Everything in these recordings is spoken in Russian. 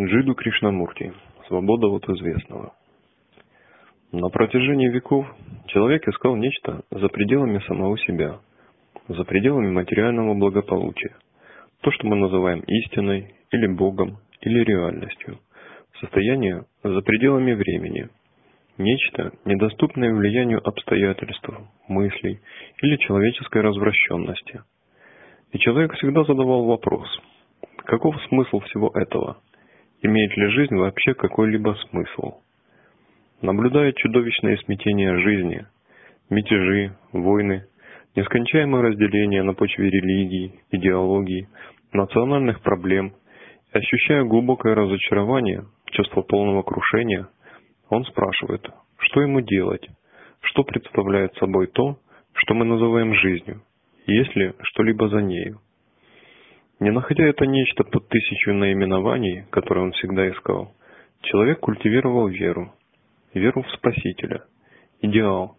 Джиду Кришнамурти. Свобода от известного. На протяжении веков человек искал нечто за пределами самого себя, за пределами материального благополучия, то, что мы называем истиной или Богом или реальностью, состояние за пределами времени, нечто, недоступное влиянию обстоятельств, мыслей или человеческой развращенности. И человек всегда задавал вопрос, каков смысл всего этого – Имеет ли жизнь вообще какой-либо смысл? Наблюдая чудовищное смятение жизни, мятежи, войны, нескончаемое разделение на почве религий, идеологий, национальных проблем, ощущая глубокое разочарование, чувство полного крушения, он спрашивает, что ему делать, что представляет собой то, что мы называем жизнью, есть ли что-либо за нею. Не находя это нечто под тысячу наименований, которые он всегда искал, человек культивировал веру, веру в Спасителя, идеал,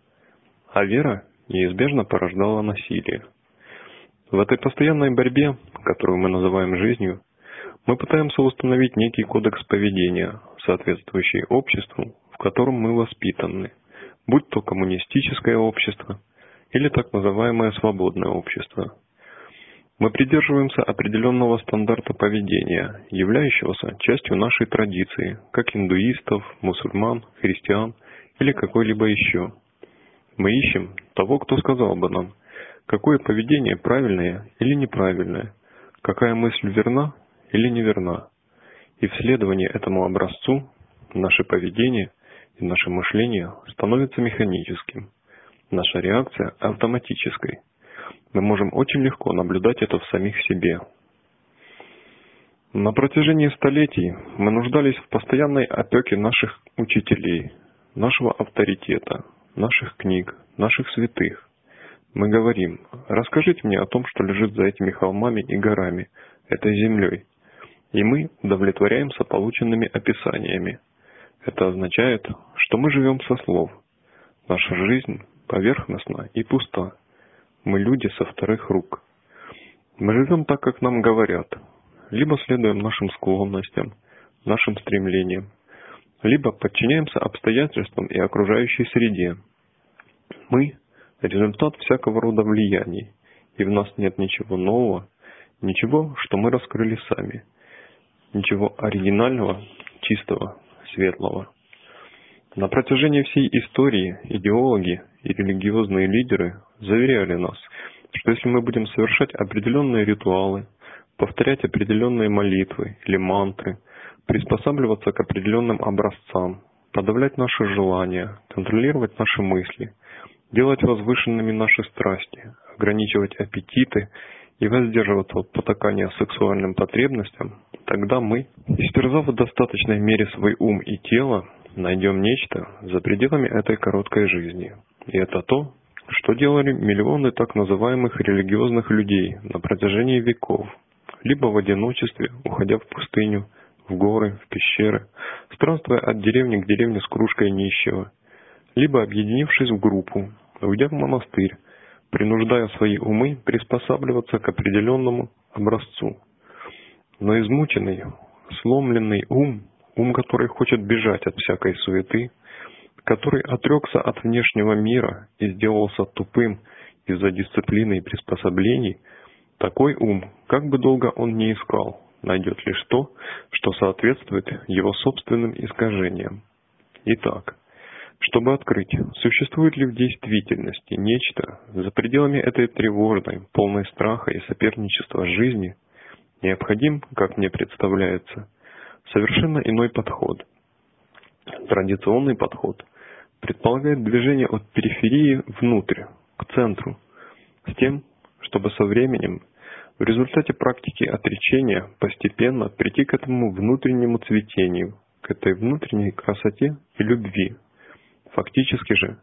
а вера неизбежно порождала насилие. В этой постоянной борьбе, которую мы называем жизнью, мы пытаемся установить некий кодекс поведения, соответствующий обществу, в котором мы воспитаны, будь то коммунистическое общество или так называемое свободное общество – мы придерживаемся определенного стандарта поведения, являющегося частью нашей традиции, как индуистов, мусульман, христиан или какой-либо еще. Мы ищем того, кто сказал бы нам, какое поведение правильное или неправильное, какая мысль верна или неверна. И в следовании этому образцу наше поведение и наше мышление становится механическим, наша реакция автоматической – мы можем очень легко наблюдать это в самих себе. На протяжении столетий мы нуждались в постоянной опеке наших учителей, нашего авторитета, наших книг, наших святых. Мы говорим, расскажите мне о том, что лежит за этими холмами и горами, этой землей. И мы удовлетворяемся полученными описаниями. Это означает, что мы живем со слов. Наша жизнь поверхностна и пуста. Мы люди со вторых рук. Мы живем так, как нам говорят, либо следуем нашим склонностям, нашим стремлениям, либо подчиняемся обстоятельствам и окружающей среде. Мы – результат всякого рода влияний, и в нас нет ничего нового, ничего, что мы раскрыли сами, ничего оригинального, чистого, светлого. На протяжении всей истории идеологи и религиозные лидеры заверяли нас, что если мы будем совершать определенные ритуалы, повторять определенные молитвы или мантры, приспосабливаться к определенным образцам, подавлять наши желания, контролировать наши мысли, делать возвышенными наши страсти, ограничивать аппетиты и воздерживаться от потакания сексуальным потребностям, тогда мы, истерзав в достаточной мере свой ум и тело, найдем нечто за пределами этой короткой жизни. И это то, что делали миллионы так называемых религиозных людей на протяжении веков, либо в одиночестве, уходя в пустыню, в горы, в пещеры, странствуя от деревни к деревне с кружкой нищего, либо объединившись в группу, уйдя в монастырь, принуждая свои умы приспосабливаться к определенному образцу. Но измученный, сломленный ум ум, который хочет бежать от всякой суеты, который отрекся от внешнего мира и сделался тупым из-за дисциплины и приспособлений, такой ум, как бы долго он ни искал, найдет лишь то, что соответствует его собственным искажениям. Итак, чтобы открыть, существует ли в действительности нечто за пределами этой тревожной, полной страха и соперничества жизни, необходим, как мне представляется, совершенно иной подход. Традиционный подход предполагает движение от периферии внутрь, к центру, с тем, чтобы со временем в результате практики отречения постепенно прийти к этому внутреннему цветению, к этой внутренней красоте и любви. Фактически же,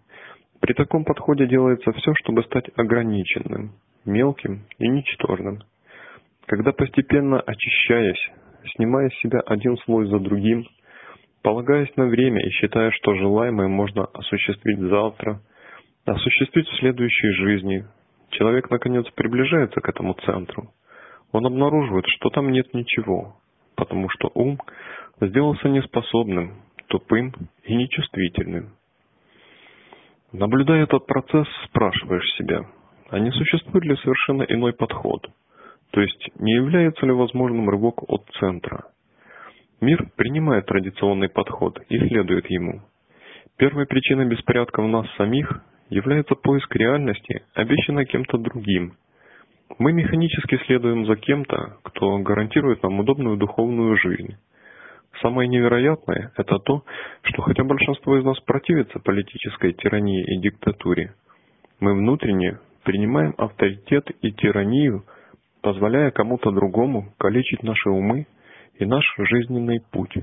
при таком подходе делается все, чтобы стать ограниченным, мелким и ничтожным. Когда постепенно очищаясь, снимая с себя один слой за другим, полагаясь на время и считая, что желаемое можно осуществить завтра, осуществить в следующей жизни, человек наконец приближается к этому центру. Он обнаруживает, что там нет ничего, потому что ум сделался неспособным, тупым и нечувствительным. Наблюдая этот процесс, спрашиваешь себя, а не существует ли совершенно иной подход? То есть не является ли возможным рывок от центра? Мир принимает традиционный подход и следует ему. Первой причиной беспорядка в нас самих является поиск реальности, обещанной кем-то другим. Мы механически следуем за кем-то, кто гарантирует нам удобную духовную жизнь. Самое невероятное – это то, что хотя большинство из нас противится политической тирании и диктатуре, мы внутренне принимаем авторитет и тиранию, позволяя кому-то другому калечить наши умы и наш жизненный путь.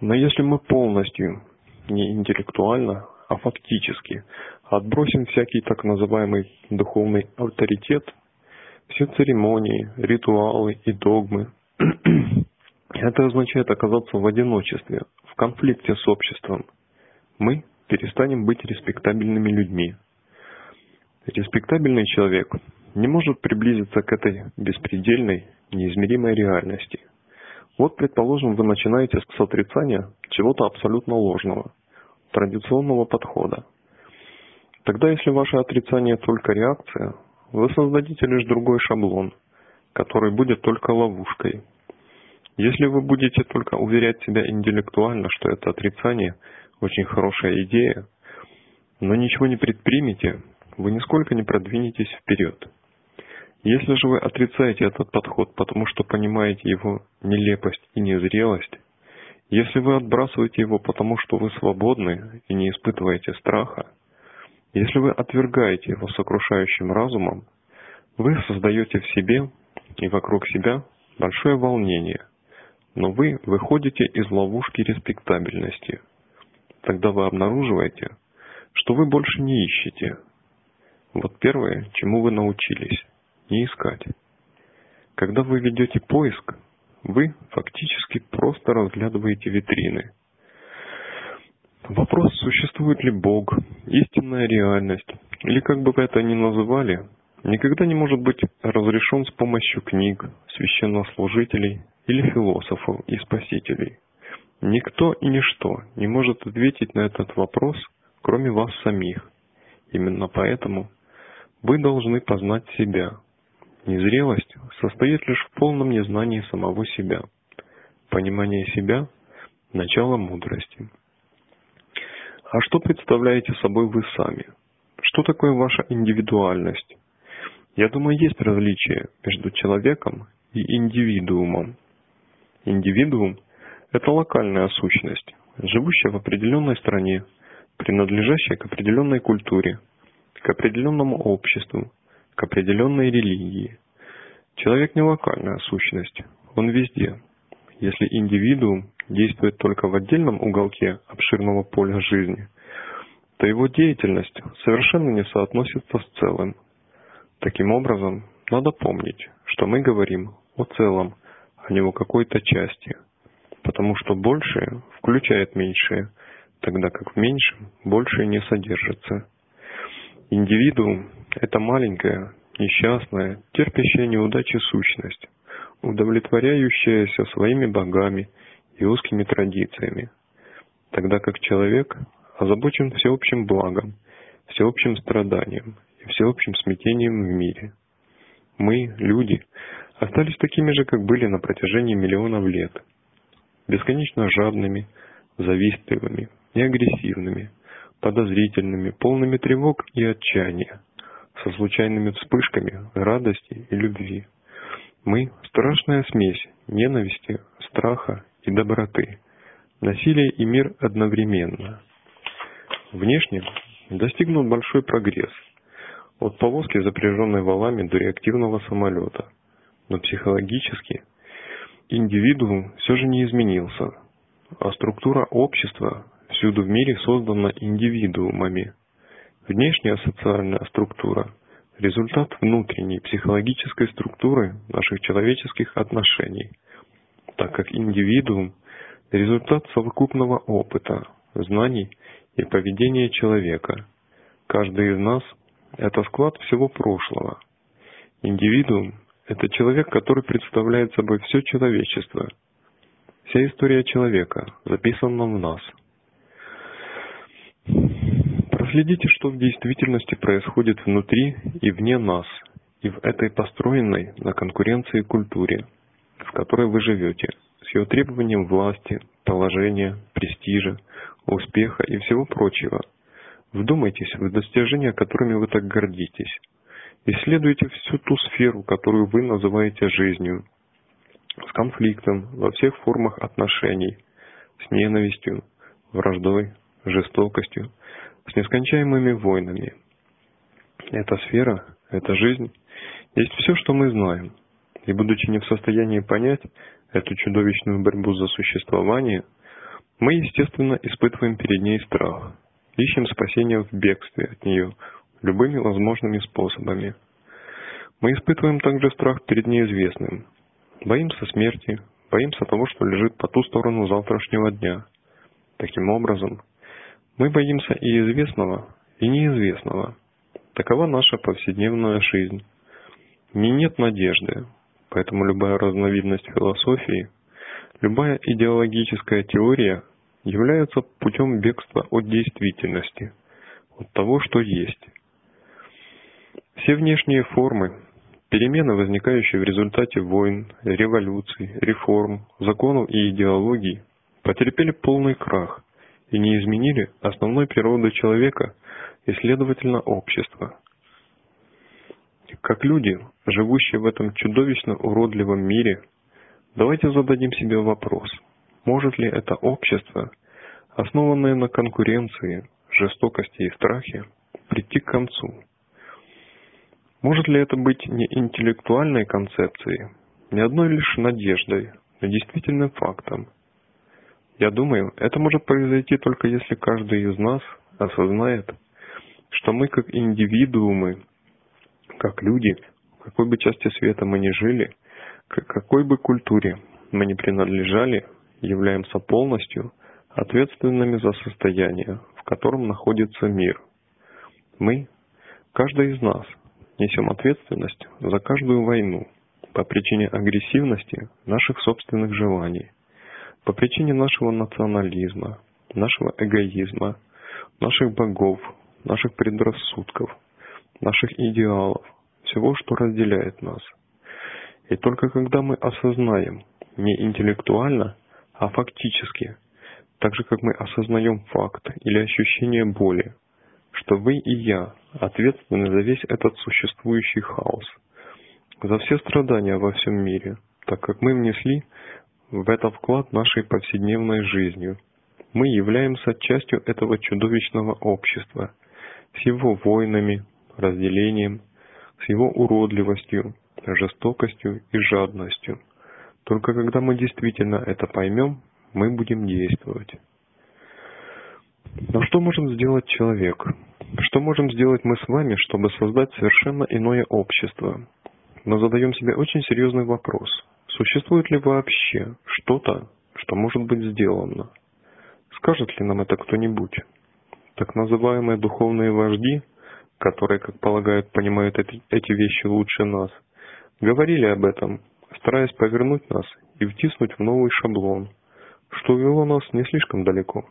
Но если мы полностью, не интеллектуально, а фактически, отбросим всякий так называемый духовный авторитет, все церемонии, ритуалы и догмы, это означает оказаться в одиночестве, в конфликте с обществом. Мы перестанем быть респектабельными людьми. Респектабельный человек не может приблизиться к этой беспредельной, неизмеримой реальности. Вот, предположим, вы начинаете с отрицания чего-то абсолютно ложного, традиционного подхода. Тогда, если ваше отрицание только реакция, вы создадите лишь другой шаблон, который будет только ловушкой. Если вы будете только уверять себя интеллектуально, что это отрицание очень хорошая идея, но ничего не предпримете, вы нисколько не продвинетесь вперед. Если же вы отрицаете этот подход, потому что понимаете его нелепость и незрелость, если вы отбрасываете его потому, что вы свободны и не испытываете страха, если вы отвергаете его сокрушающим разумом, вы создаете в себе и вокруг себя большое волнение, но вы выходите из ловушки респектабельности. Тогда вы обнаруживаете, что вы больше не ищете. Вот первое, чему вы научились – не искать. Когда вы ведете поиск, вы фактически просто разглядываете витрины. Вопрос, существует ли Бог, истинная реальность, или как бы вы это ни называли, никогда не может быть разрешен с помощью книг, священнослужителей или философов и спасителей. Никто и ничто не может ответить на этот вопрос, кроме вас самих. Именно поэтому вы должны познать себя. Незрелость состоит лишь в полном незнании самого себя. Понимание себя – начало мудрости. А что представляете собой вы сами? Что такое ваша индивидуальность? Я думаю, есть различие между человеком и индивидуумом. Индивидуум – это локальная сущность, живущая в определенной стране, принадлежащая к определенной культуре, к определенному обществу, к определенной религии. Человек не локальная сущность, он везде. Если индивидуум действует только в отдельном уголке обширного поля жизни, то его деятельность совершенно не соотносится с целым. Таким образом, надо помнить, что мы говорим о целом, а не о какой-то части, потому что большее включает меньшее, тогда как в меньшем большее не содержится. Индивидуум – это маленькая, несчастная, терпящая неудачи сущность, удовлетворяющаяся своими богами и узкими традициями, тогда как человек озабочен всеобщим благом, всеобщим страданием и всеобщим смятением в мире. Мы, люди, остались такими же, как были на протяжении миллионов лет, бесконечно жадными, завистливыми и агрессивными, подозрительными, полными тревог и отчаяния, со случайными вспышками радости и любви. Мы – страшная смесь ненависти, страха и доброты, насилие и мир одновременно. Внешне достигнут большой прогресс – от повозки, запряженной валами, до реактивного самолета – но психологически индивидуум все же не изменился, а структура общества всюду в мире создана индивидуумами. Внешняя социальная структура – результат внутренней психологической структуры наших человеческих отношений, так как индивидуум – результат совокупного опыта, знаний и поведения человека. Каждый из нас – это склад всего прошлого. Индивидуум это человек, который представляет собой все человечество. Вся история человека записана в нас. Проследите, что в действительности происходит внутри и вне нас, и в этой построенной на конкуренции культуре, в которой вы живете, с ее требованием власти, положения, престижа, успеха и всего прочего. Вдумайтесь в достижения, которыми вы так гордитесь. Исследуйте всю ту сферу, которую вы называете жизнью, с конфликтом во всех формах отношений, с ненавистью, враждой, жестокостью, с нескончаемыми войнами. Эта сфера, эта жизнь есть все, что мы знаем. И будучи не в состоянии понять эту чудовищную борьбу за существование, мы, естественно, испытываем перед ней страх, ищем спасения в бегстве от нее любыми возможными способами. Мы испытываем также страх перед неизвестным, боимся смерти, боимся того, что лежит по ту сторону завтрашнего дня. Таким образом, мы боимся и известного, и неизвестного. Такова наша повседневная жизнь. Не нет надежды, поэтому любая разновидность философии, любая идеологическая теория является путем бегства от действительности, от того, что есть. Все внешние формы, перемены, возникающие в результате войн, революций, реформ, законов и идеологий, потерпели полный крах и не изменили основной природы человека и, следовательно, общества. Как люди, живущие в этом чудовищно уродливом мире, давайте зададим себе вопрос, может ли это общество, основанное на конкуренции, жестокости и страхе, прийти к концу? Может ли это быть не интеллектуальной концепцией, не одной лишь надеждой, но действительным фактом – я думаю, это может произойти только если каждый из нас осознает, что мы как индивидуумы, как люди, в какой бы части света мы ни жили, к какой бы культуре мы ни принадлежали, являемся полностью ответственными за состояние, в котором находится мир. Мы, каждый из нас, несем ответственность за каждую войну по причине агрессивности наших собственных желаний, по причине нашего национализма, нашего эгоизма, наших богов, наших предрассудков, наших идеалов, всего, что разделяет нас. И только когда мы осознаем не интеллектуально, а фактически, так же как мы осознаем факт или ощущение боли, что вы и я ответственны за весь этот существующий хаос, за все страдания во всем мире, так как мы внесли в это вклад нашей повседневной жизнью. Мы являемся частью этого чудовищного общества, с его войнами, разделением, с его уродливостью, жестокостью и жадностью. Только когда мы действительно это поймем, мы будем действовать. Но что может сделать человек? Что можем сделать мы с вами, чтобы создать совершенно иное общество? Мы задаем себе очень серьезный вопрос. Существует ли вообще что-то, что может быть сделано? Скажет ли нам это кто-нибудь? Так называемые духовные вожди, которые, как полагают, понимают эти, вещи лучше нас, говорили об этом, стараясь повернуть нас и втиснуть в новый шаблон, что увело нас не слишком далеко.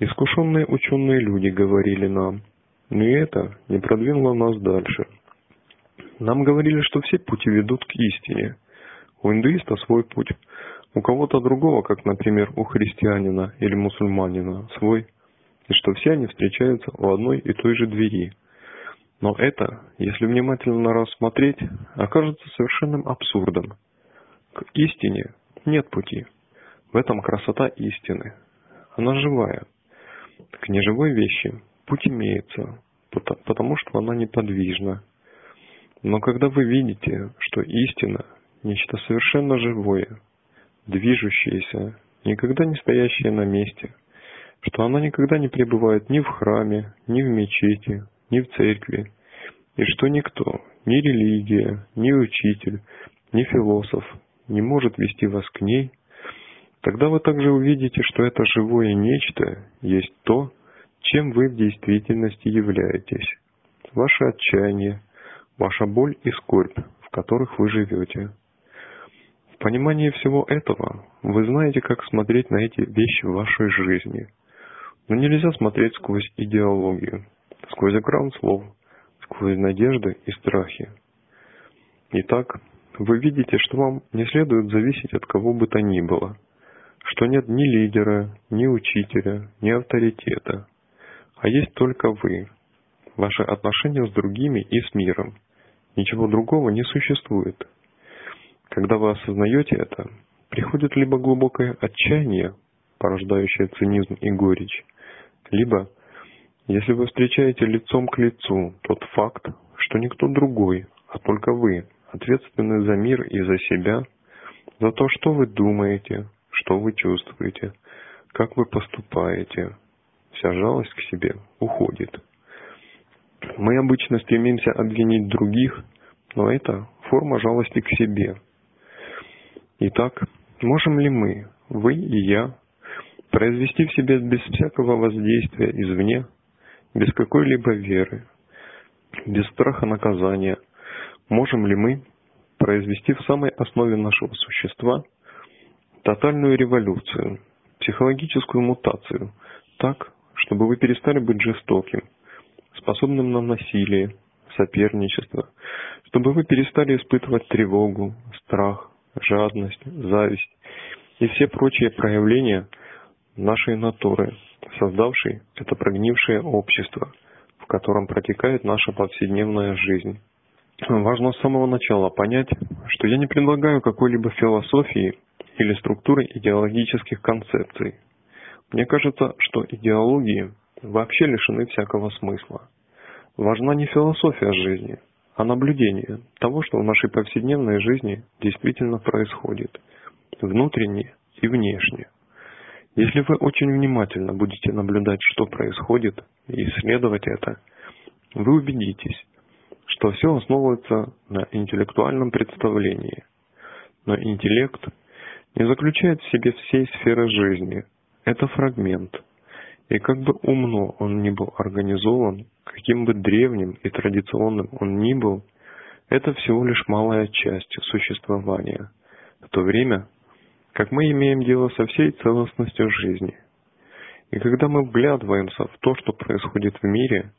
Искушенные ученые люди говорили нам, но и это не продвинуло нас дальше. Нам говорили, что все пути ведут к истине – у индуиста свой путь, у кого-то другого, как, например, у христианина или мусульманина, свой, и что все они встречаются у одной и той же двери. Но это, если внимательно рассмотреть, окажется совершенным абсурдом. К истине нет пути. В этом красота истины. Она живая. К неживой вещи путь имеется, потому что она неподвижна. Но когда вы видите, что истина нечто совершенно живое, движущееся, никогда не стоящее на месте, что она никогда не пребывает ни в храме, ни в мечети, ни в церкви, и что никто, ни религия, ни учитель, ни философ не может вести вас к ней, тогда вы также увидите, что это живое нечто есть то, чем вы в действительности являетесь. Ваше отчаяние, ваша боль и скорбь, в которых вы живете. Понимании всего этого вы знаете, как смотреть на эти вещи в вашей жизни. Но нельзя смотреть сквозь идеологию, сквозь экран слов, сквозь надежды и страхи. Итак, вы видите, что вам не следует зависеть от кого бы то ни было, что нет ни лидера, ни учителя, ни авторитета, а есть только вы, ваши отношения с другими и с миром. Ничего другого не существует. Когда вы осознаете это, приходит либо глубокое отчаяние, порождающее цинизм и горечь, либо, если вы встречаете лицом к лицу тот факт, что никто другой, а только вы, ответственны за мир и за себя, за то, что вы думаете, что вы чувствуете, как вы поступаете, вся жалость к себе уходит. Мы обычно стремимся обвинить других, но это форма жалости к себе. Итак, можем ли мы, вы и я, произвести в себе без всякого воздействия извне, без какой-либо веры, без страха наказания, можем ли мы произвести в самой основе нашего существа тотальную революцию, психологическую мутацию, так, чтобы вы перестали быть жестоким, способным на насилие, соперничество, чтобы вы перестали испытывать тревогу, страх, жадность, зависть и все прочие проявления нашей натуры, создавшей это прогнившее общество, в котором протекает наша повседневная жизнь. Важно с самого начала понять, что я не предлагаю какой-либо философии или структуры идеологических концепций. Мне кажется, что идеологии вообще лишены всякого смысла. Важна не философия жизни, а наблюдение того, что в нашей повседневной жизни действительно происходит, внутренне и внешне. Если вы очень внимательно будете наблюдать, что происходит, и исследовать это, вы убедитесь, что все основывается на интеллектуальном представлении. Но интеллект не заключает в себе всей сферы жизни. Это фрагмент. И как бы умно он ни был организован, каким бы древним и традиционным он ни был, это всего лишь малая часть существования, в то время как мы имеем дело со всей целостностью жизни. И когда мы вглядываемся в то, что происходит в мире,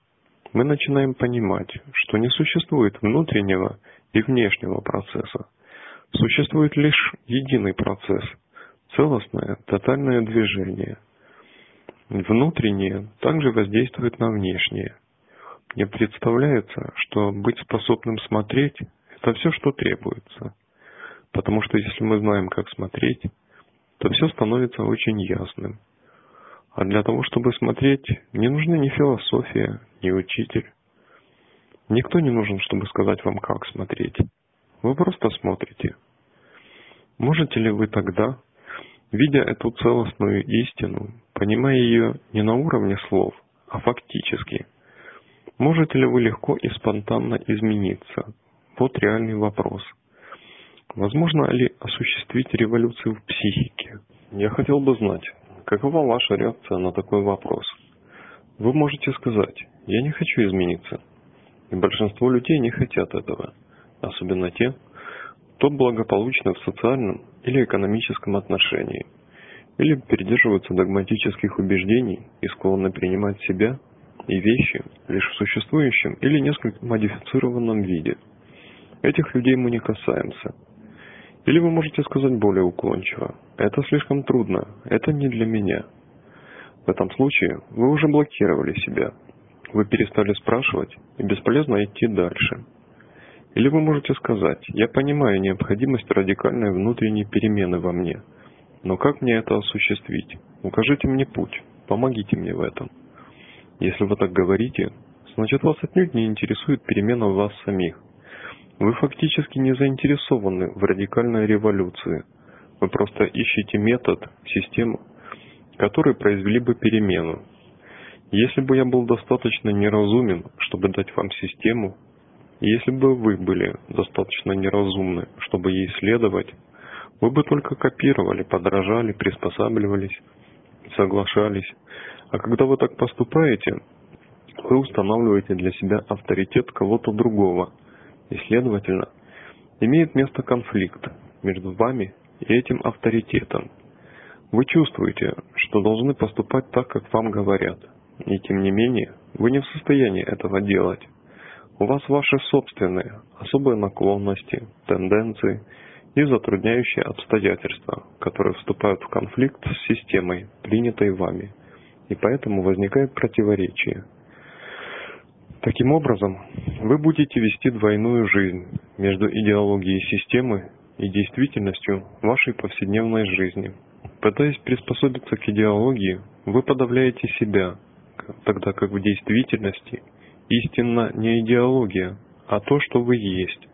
мы начинаем понимать, что не существует внутреннего и внешнего процесса. Существует лишь единый процесс – целостное, тотальное движение. Внутреннее также воздействует на внешнее. Мне представляется, что быть способным смотреть – это все, что требуется. Потому что если мы знаем, как смотреть, то все становится очень ясным – а для того, чтобы смотреть, не нужны ни философия, ни учитель. Никто не нужен, чтобы сказать вам, как смотреть. Вы просто смотрите. Можете ли вы тогда, видя эту целостную истину, понимая ее не на уровне слов, а фактически, можете ли вы легко и спонтанно измениться? Вот реальный вопрос. Возможно ли осуществить революцию в психике? Я хотел бы знать, Какова ваша реакция на такой вопрос? Вы можете сказать, я не хочу измениться. И большинство людей не хотят этого, особенно те, кто благополучно в социальном или экономическом отношении, или придерживаются догматических убеждений и склонны принимать себя и вещи лишь в существующем или несколько модифицированном виде. Этих людей мы не касаемся – или вы можете сказать более уклончиво. Это слишком трудно, это не для меня. В этом случае вы уже блокировали себя. Вы перестали спрашивать и бесполезно идти дальше. Или вы можете сказать, я понимаю необходимость радикальной внутренней перемены во мне. Но как мне это осуществить? Укажите мне путь, помогите мне в этом. Если вы так говорите, значит вас отнюдь не интересует перемена в вас самих. Вы фактически не заинтересованы в радикальной революции. Вы просто ищете метод, систему, которые произвели бы перемену. Если бы я был достаточно неразумен, чтобы дать вам систему, если бы вы были достаточно неразумны, чтобы ей следовать, вы бы только копировали, подражали, приспосабливались, соглашались. А когда вы так поступаете, вы устанавливаете для себя авторитет кого-то другого – и, следовательно, имеет место конфликт между вами и этим авторитетом. Вы чувствуете, что должны поступать так, как вам говорят, и тем не менее вы не в состоянии этого делать. У вас ваши собственные, особые наклонности, тенденции и затрудняющие обстоятельства, которые вступают в конфликт с системой, принятой вами, и поэтому возникает противоречие. Таким образом, вы будете вести двойную жизнь между идеологией системы и действительностью вашей повседневной жизни. Пытаясь приспособиться к идеологии, вы подавляете себя, тогда как в действительности истинно не идеология, а то, что вы есть.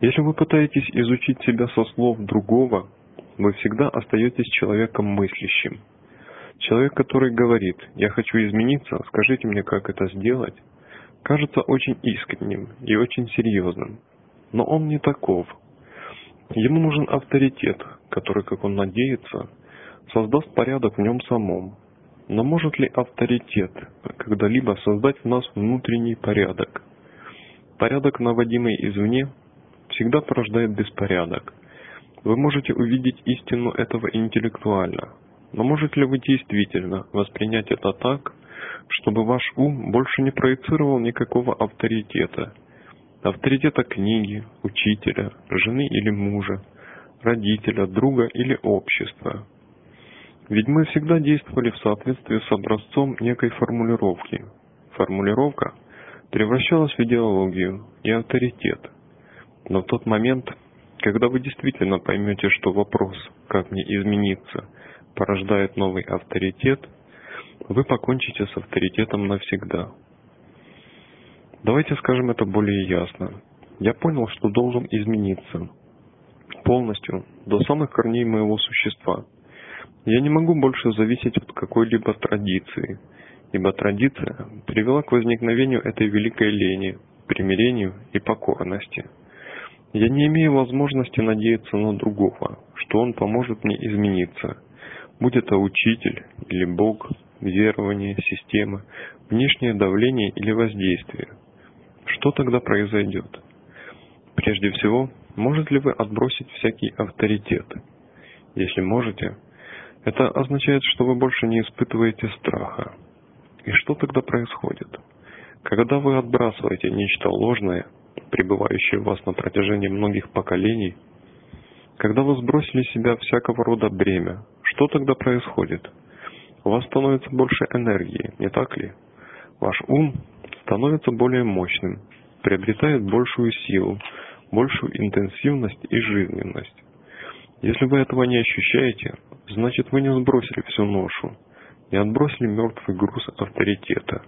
Если вы пытаетесь изучить себя со слов другого, вы всегда остаетесь человеком мыслящим. Человек, который говорит «я хочу измениться, скажите мне, как это сделать», кажется очень искренним и очень серьезным. Но он не таков. Ему нужен авторитет, который, как он надеется, создаст порядок в нем самом. Но может ли авторитет когда-либо создать в нас внутренний порядок? Порядок, наводимый извне, всегда порождает беспорядок. Вы можете увидеть истину этого интеллектуально, но можете ли вы действительно воспринять это так, чтобы ваш ум больше не проецировал никакого авторитета? Авторитета книги, учителя, жены или мужа, родителя, друга или общества. Ведь мы всегда действовали в соответствии с образцом некой формулировки. Формулировка превращалась в идеологию и авторитет. Но в тот момент, когда вы действительно поймете, что вопрос «как мне измениться» порождает новый авторитет, вы покончите с авторитетом навсегда. Давайте скажем это более ясно. Я понял, что должен измениться полностью, до самых корней моего существа. Я не могу больше зависеть от какой-либо традиции, ибо традиция привела к возникновению этой великой лени, примирению и покорности. Я не имею возможности надеяться на другого, что он поможет мне измениться, будь это учитель или Бог, верование, система, внешнее давление или воздействие. Что тогда произойдет? Прежде всего, может ли вы отбросить всякий авторитет? Если можете, это означает, что вы больше не испытываете страха. И что тогда происходит? Когда вы отбрасываете нечто ложное, пребывающее в вас на протяжении многих поколений, когда вы сбросили с себя всякого рода бремя, что тогда происходит? У вас становится больше энергии, не так ли? Ваш ум становится более мощным, приобретает большую силу, большую интенсивность и жизненность. Если вы этого не ощущаете, значит вы не сбросили всю ношу, не отбросили мертвый груз авторитета.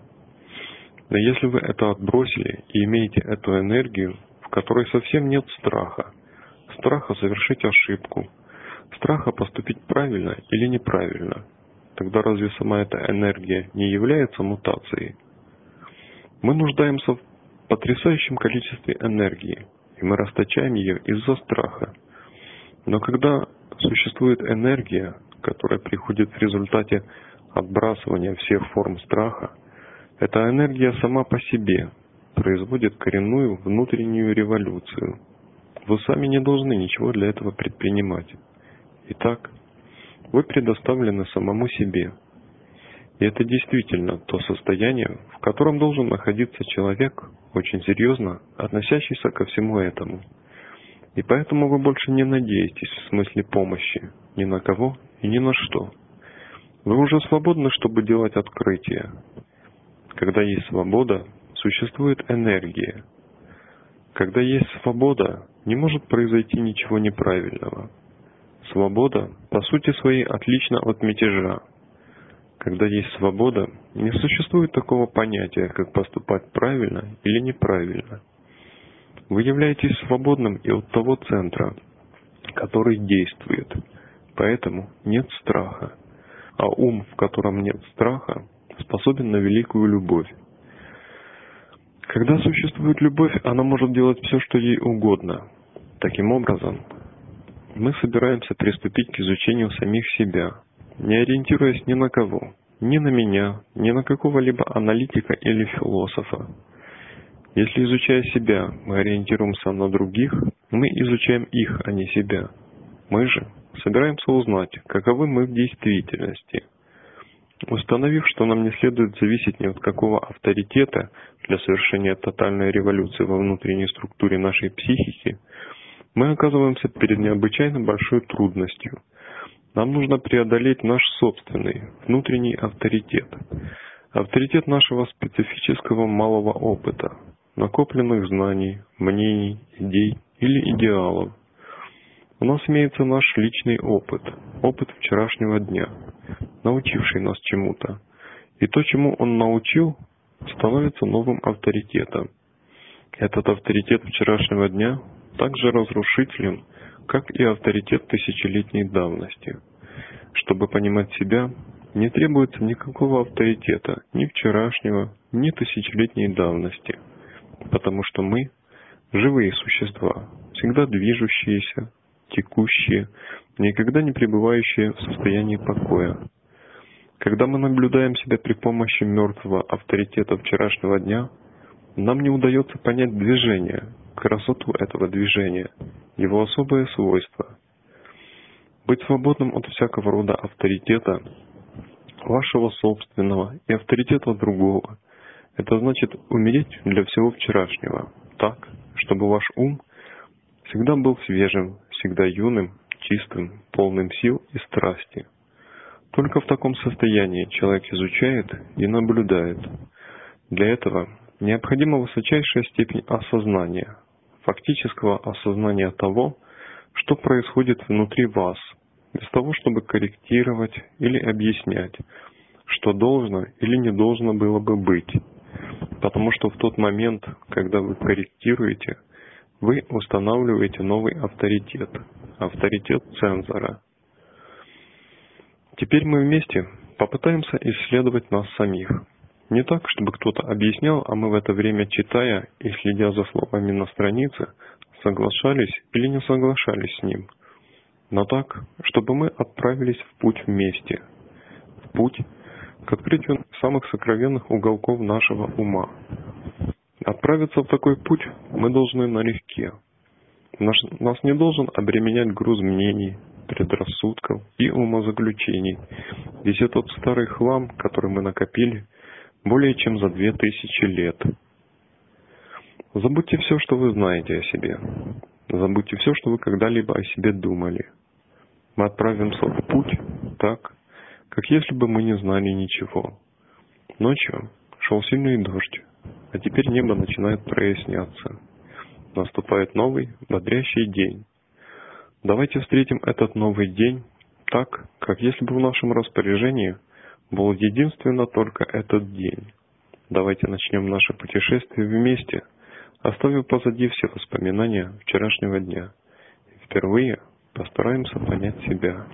Но если вы это отбросили и имеете эту энергию, в которой совсем нет страха, страха совершить ошибку, страха поступить правильно или неправильно, тогда разве сама эта энергия не является мутацией? Мы нуждаемся в потрясающем количестве энергии, и мы расточаем ее из-за страха. Но когда существует энергия, которая приходит в результате отбрасывания всех форм страха, эта энергия сама по себе производит коренную внутреннюю революцию. Вы сами не должны ничего для этого предпринимать. Итак, вы предоставлены самому себе. И это действительно то состояние, в котором должен находиться человек, очень серьезно относящийся ко всему этому. И поэтому вы больше не надеетесь в смысле помощи ни на кого и ни на что. Вы уже свободны, чтобы делать открытия. Когда есть свобода, существует энергия. Когда есть свобода, не может произойти ничего неправильного. Свобода, по сути своей, отлична от мятежа. Когда есть свобода, не существует такого понятия, как поступать правильно или неправильно. Вы являетесь свободным и от того центра, который действует. Поэтому нет страха. А ум, в котором нет страха, способен на великую любовь. Когда существует любовь, она может делать все, что ей угодно. Таким образом, мы собираемся приступить к изучению самих себя, не ориентируясь ни на кого, ни на меня, ни на какого-либо аналитика или философа. Если изучая себя, мы ориентируемся на других, мы изучаем их, а не себя. Мы же собираемся узнать, каковы мы в действительности. Установив, что нам не следует зависеть ни от какого авторитета для совершения тотальной революции во внутренней структуре нашей психики, мы оказываемся перед необычайно большой трудностью. Нам нужно преодолеть наш собственный, внутренний авторитет. Авторитет нашего специфического малого опыта, накопленных знаний, мнений, идей или идеалов. У нас имеется наш личный опыт, опыт вчерашнего дня, научивший нас чему-то. И то, чему он научил, становится новым авторитетом. Этот авторитет вчерашнего дня так же разрушителен, как и авторитет тысячелетней давности. Чтобы понимать себя, не требуется никакого авторитета, ни вчерашнего, ни тысячелетней давности, потому что мы – живые существа, всегда движущиеся, текущие, никогда не пребывающие в состоянии покоя. Когда мы наблюдаем себя при помощи мертвого авторитета вчерашнего дня, нам не удается понять движение, красоту этого движения, его особые свойства. Быть свободным от всякого рода авторитета, вашего собственного и авторитета другого, это значит умереть для всего вчерашнего, так, чтобы ваш ум всегда был свежим, всегда юным, чистым, полным сил и страсти. Только в таком состоянии человек изучает и наблюдает. Для этого необходима высочайшая степень осознания, фактического осознания того, что происходит внутри вас, без того, чтобы корректировать или объяснять, что должно или не должно было бы быть. Потому что в тот момент, когда вы корректируете, вы устанавливаете новый авторитет, авторитет цензора. Теперь мы вместе попытаемся исследовать нас самих – не так, чтобы кто-то объяснял, а мы в это время, читая и следя за словами на странице, соглашались или не соглашались с ним. Но так, чтобы мы отправились в путь вместе. В путь к открытию самых сокровенных уголков нашего ума. Отправиться в такой путь мы должны налегке. Наш, нас не должен обременять груз мнений, предрассудков и умозаключений. Весь этот старый хлам, который мы накопили – более чем за две тысячи лет. Забудьте все, что вы знаете о себе. Забудьте все, что вы когда-либо о себе думали. Мы отправимся в путь так, как если бы мы не знали ничего. Ночью шел сильный дождь, а теперь небо начинает проясняться. Наступает новый, бодрящий день. Давайте встретим этот новый день так, как если бы в нашем распоряжении был единственно только этот день. Давайте начнем наше путешествие вместе, оставив позади все воспоминания вчерашнего дня. И впервые постараемся понять себя.